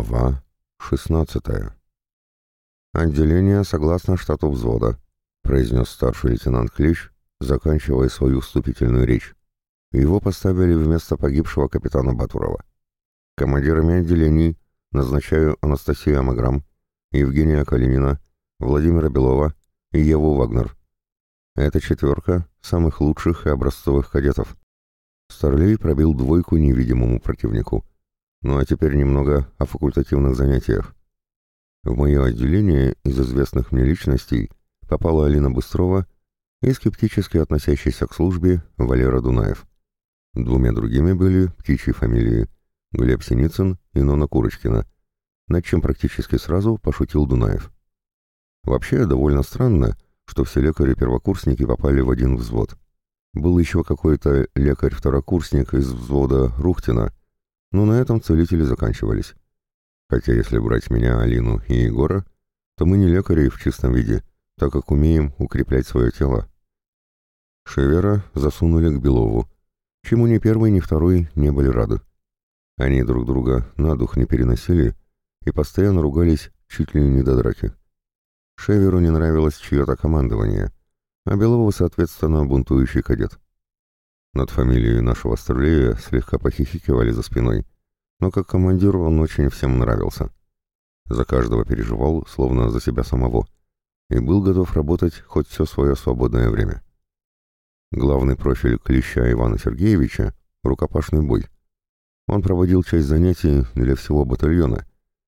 Глава 16. «Отделение согласно штату взвода», — произнес старший лейтенант Клещ, заканчивая свою вступительную речь. Его поставили вместо погибшего капитана Батурова. Командирами отделений назначаю Анастасию Амаграм, Евгения Калинина, Владимира Белова и Еву Вагнер. Это четверка самых лучших и образцовых кадетов. Старлей пробил двойку невидимому противнику — ну а теперь немного о факультативных занятиях. В мое отделение из известных мне личностей попала Алина Быстрова и скептически относящийся к службе Валера Дунаев. Двумя другими были птичьи фамилии Глеб Синицын и Нона Курочкина, над чем практически сразу пошутил Дунаев. Вообще довольно странно, что все лекари-первокурсники попали в один взвод. Был еще какой-то лекарь-второкурсник из взвода Рухтина, но на этом целители заканчивались. Хотя если брать меня, Алину и Егора, то мы не лекари в чистом виде, так как умеем укреплять свое тело. Шевера засунули к Белову, чему ни первый, ни второй не были рады. Они друг друга на дух не переносили и постоянно ругались чуть ли не до драки. Шеверу не нравилось чье-то командование, а Белову, соответственно, бунтующий кадет. Над фамилией нашего старлея слегка похихикивали за спиной, но как командир он очень всем нравился. За каждого переживал, словно за себя самого, и был готов работать хоть все свое свободное время. Главный профиль клеща Ивана Сергеевича — рукопашный бой. Он проводил часть занятий для всего батальона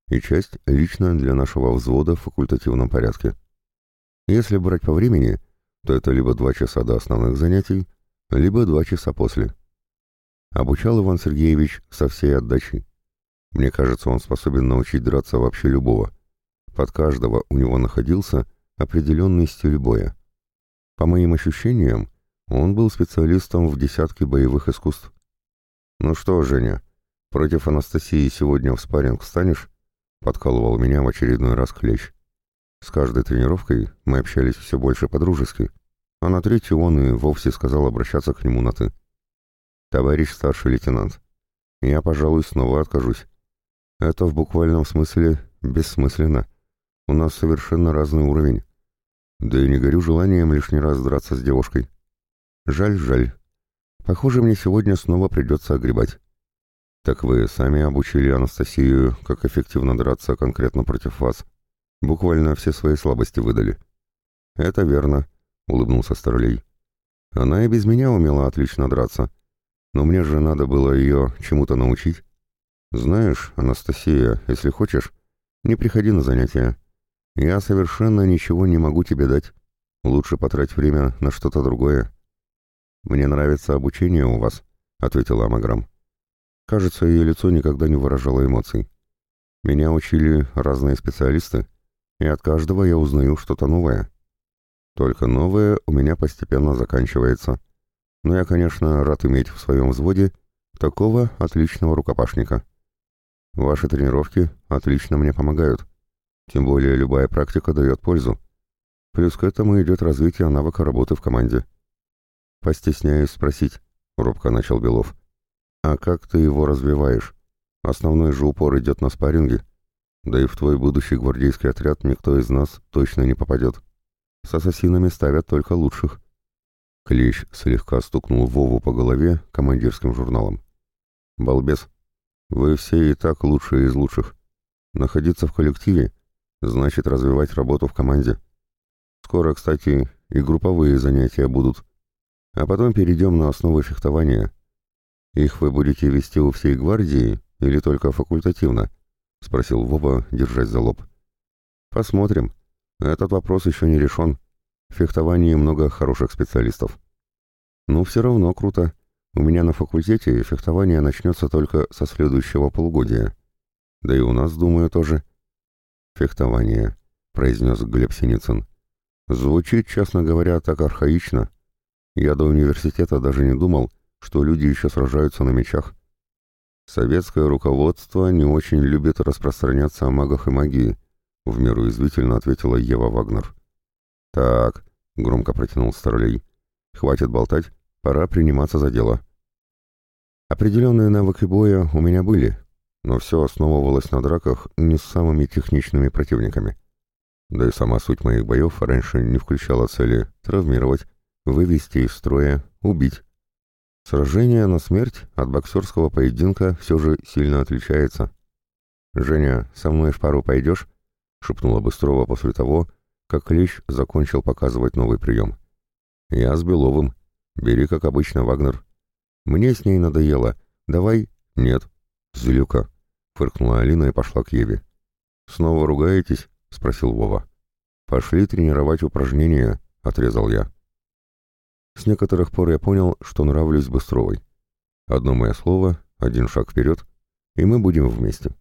и часть лично для нашего взвода в факультативном порядке. Если брать по времени, то это либо два часа до основных занятий, либо два часа после. Обучал Иван Сергеевич со всей отдачей. Мне кажется, он способен научить драться вообще любого. Под каждого у него находился определенный стиль боя. По моим ощущениям, он был специалистом в десятке боевых искусств. «Ну что, Женя, против Анастасии сегодня в спарринг встанешь?» Подкалывал меня в очередной раз клещ. С каждой тренировкой мы общались все больше по-дружески а на третью он и вовсе сказал обращаться к нему на «ты». «Товарищ старший лейтенант, я, пожалуй, снова откажусь. Это в буквальном смысле бессмысленно. У нас совершенно разный уровень. Да и не горю желанием лишний раз драться с девушкой. Жаль, жаль. Похоже, мне сегодня снова придется огребать. Так вы сами обучили Анастасию, как эффективно драться конкретно против вас. Буквально все свои слабости выдали. Это верно. — улыбнулся Старлей. «Она и без меня умела отлично драться. Но мне же надо было ее чему-то научить. Знаешь, Анастасия, если хочешь, не приходи на занятия. Я совершенно ничего не могу тебе дать. Лучше потрать время на что-то другое». «Мне нравится обучение у вас», — ответила Амаграм. Кажется, ее лицо никогда не выражало эмоций. Меня учили разные специалисты, и от каждого я узнаю что-то новое. Только новое у меня постепенно заканчивается. Но я, конечно, рад иметь в своем взводе такого отличного рукопашника. Ваши тренировки отлично мне помогают. Тем более любая практика дает пользу. Плюс к этому идет развитие навыка работы в команде. «Постесняюсь спросить», — робко начал Белов. «А как ты его развиваешь? Основной же упор идет на спарринге. Да и в твой будущий гвардейский отряд никто из нас точно не попадет». С ассасинами ставят только лучших. Клещ слегка стукнул Вову по голове командирским журналом. «Балбес, вы все и так лучшие из лучших. Находиться в коллективе значит развивать работу в команде. Скоро, кстати, и групповые занятия будут. А потом перейдем на основы фехтования. Их вы будете вести у всей гвардии или только факультативно?» — спросил Вова, держась за лоб. «Посмотрим», этот вопрос еще не решен. В фехтовании много хороших специалистов. Но все равно круто. У меня на факультете фехтование начнется только со следующего полугодия. Да и у нас, думаю, тоже. Фехтование, произнес Глеб Синицын. Звучит, честно говоря, так архаично. Я до университета даже не думал, что люди еще сражаются на мечах. Советское руководство не очень любит распространяться о магах и магии, — в меру извительно ответила Ева Вагнер. «Так», — громко протянул Старлей, — «хватит болтать, пора приниматься за дело». Определенные навыки боя у меня были, но все основывалось на драках не с самыми техничными противниками. Да и сама суть моих боев раньше не включала цели травмировать, вывести из строя, убить. Сражение на смерть от боксерского поединка все же сильно отличается. «Женя, со мной в пару пойдешь?» — шепнула Быстрова после того, как Клещ закончил показывать новый прием. «Я с Беловым. Бери, как обычно, Вагнер. Мне с ней надоело. Давай...» «Нет». «Зелюка», — фыркнула Алина и пошла к Еве. «Снова ругаетесь?» — спросил Вова. «Пошли тренировать упражнения», — отрезал я. С некоторых пор я понял, что нравлюсь Быстровой. Одно мое слово, один шаг вперед, и мы будем вместе.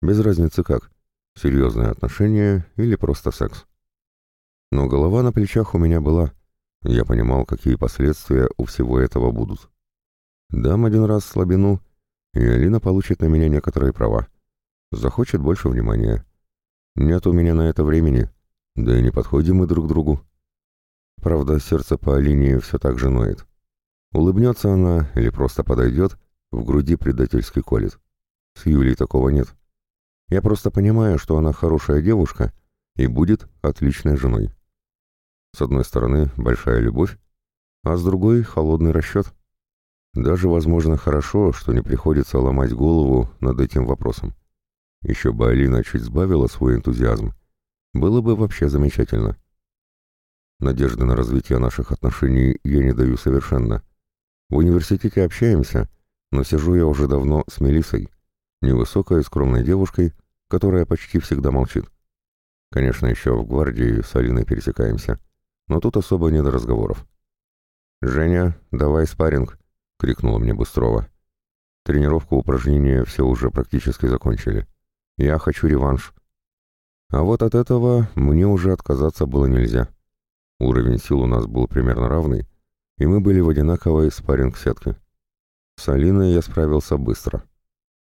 Без разницы как, серьезные отношения или просто секс. Но голова на плечах у меня была. Я понимал, какие последствия у всего этого будут. Дам один раз слабину, и Алина получит на меня некоторые права. Захочет больше внимания. Нет у меня на это времени, да и не подходим мы друг другу. Правда, сердце по Алине все так же ноет. Улыбнется она или просто подойдет, в груди предательски колет. С Юлей такого нет. Я просто понимаю, что она хорошая девушка и будет отличной женой. С одной стороны, большая любовь, а с другой — холодный расчет. Даже, возможно, хорошо, что не приходится ломать голову над этим вопросом. Еще бы Алина чуть сбавила свой энтузиазм. Было бы вообще замечательно. Надежды на развитие наших отношений я не даю совершенно. В университете общаемся, но сижу я уже давно с Мелиссой, невысокой скромной девушкой, которая почти всегда молчит. Конечно, еще в гвардии с Алиной пересекаемся, но тут особо не до разговоров. «Женя, давай спарринг!» — крикнула мне Быстрова. Тренировку упражнения все уже практически закончили. Я хочу реванш. А вот от этого мне уже отказаться было нельзя. Уровень сил у нас был примерно равный, и мы были в одинаковой спарринг-сетке. С Алиной я справился быстро.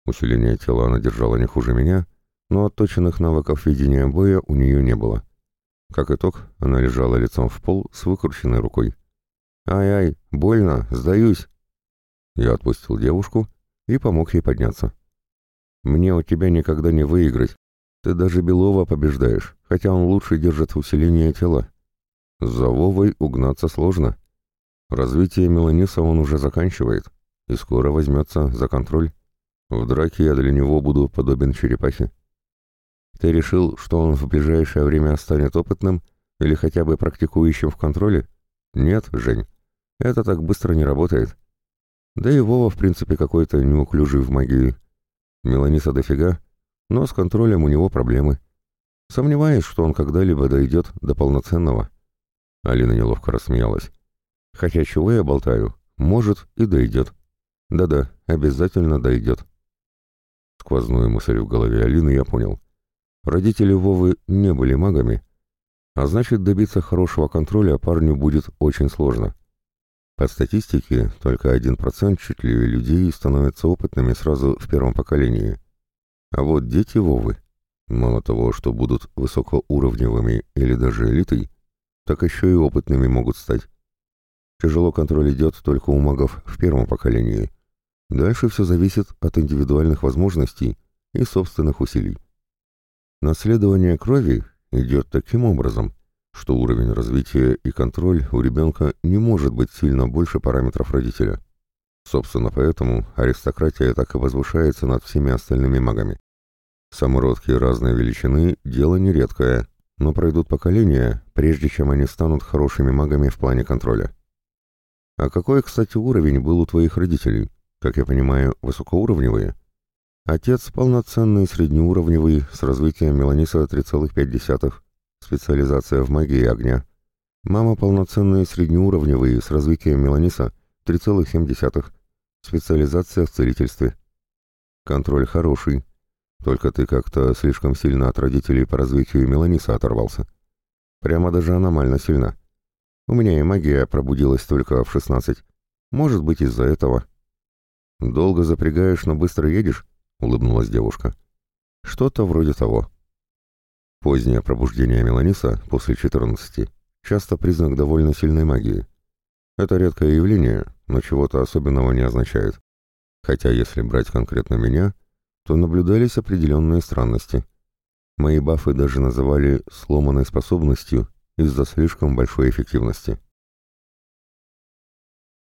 Усиление тела она держала не хуже меня, но отточенных навыков ведения боя у нее не было. Как итог, она лежала лицом в пол с выкрученной рукой. «Ай-ай, больно, сдаюсь!» Я отпустил девушку и помог ей подняться. «Мне у тебя никогда не выиграть. Ты даже Белова побеждаешь, хотя он лучше держит усиление тела. За Вовой угнаться сложно. Развитие Меланиса он уже заканчивает и скоро возьмется за контроль. В драке я для него буду подобен черепахе. Ты решил, что он в ближайшее время станет опытным или хотя бы практикующим в контроле? Нет, Жень, это так быстро не работает. Да и Вова, в принципе, какой-то неуклюжий в магии. Меланиса дофига, но с контролем у него проблемы. Сомневаюсь, что он когда-либо дойдет до полноценного. Алина неловко рассмеялась. «Хотя чего я болтаю? Может, и дойдет. Да-да, обязательно дойдет». Сквозную мысль в голове Алины я понял. Родители Вовы не были магами, а значит, добиться хорошего контроля парню будет очень сложно. По статистике, только один процент чуть ли людей становятся опытными сразу в первом поколении. А вот дети Вовы, мало того, что будут высокоуровневыми или даже элитой, так еще и опытными могут стать. Тяжело контроль идет только у магов в первом поколении. Дальше все зависит от индивидуальных возможностей и собственных усилий. Наследование крови идет таким образом, что уровень развития и контроль у ребенка не может быть сильно больше параметров родителя. Собственно, поэтому аристократия так и возвышается над всеми остальными магами. Самородки разной величины – дело нередкое, но пройдут поколения, прежде чем они станут хорошими магами в плане контроля. А какой, кстати, уровень был у твоих родителей? Как я понимаю, высокоуровневые? Отец полноценный среднеуровневый с развитием Меланиса 3,5, специализация в магии огня. Мама полноценный среднеуровневый с развитием Меланиса 3,7, специализация в целительстве. Контроль хороший, только ты как-то слишком сильно от родителей по развитию Меланиса оторвался. Прямо даже аномально сильно. У меня и магия пробудилась только в шестнадцать. Может быть, из-за этого. «Долго запрягаешь, но быстро едешь?» — улыбнулась девушка. «Что-то вроде того». Позднее пробуждение Меланиса после четырнадцати часто признак довольно сильной магии. Это редкое явление, но чего-то особенного не означает. Хотя, если брать конкретно меня — то наблюдались определенные странности. Мои бафы даже называли сломанной способностью из-за слишком большой эффективности.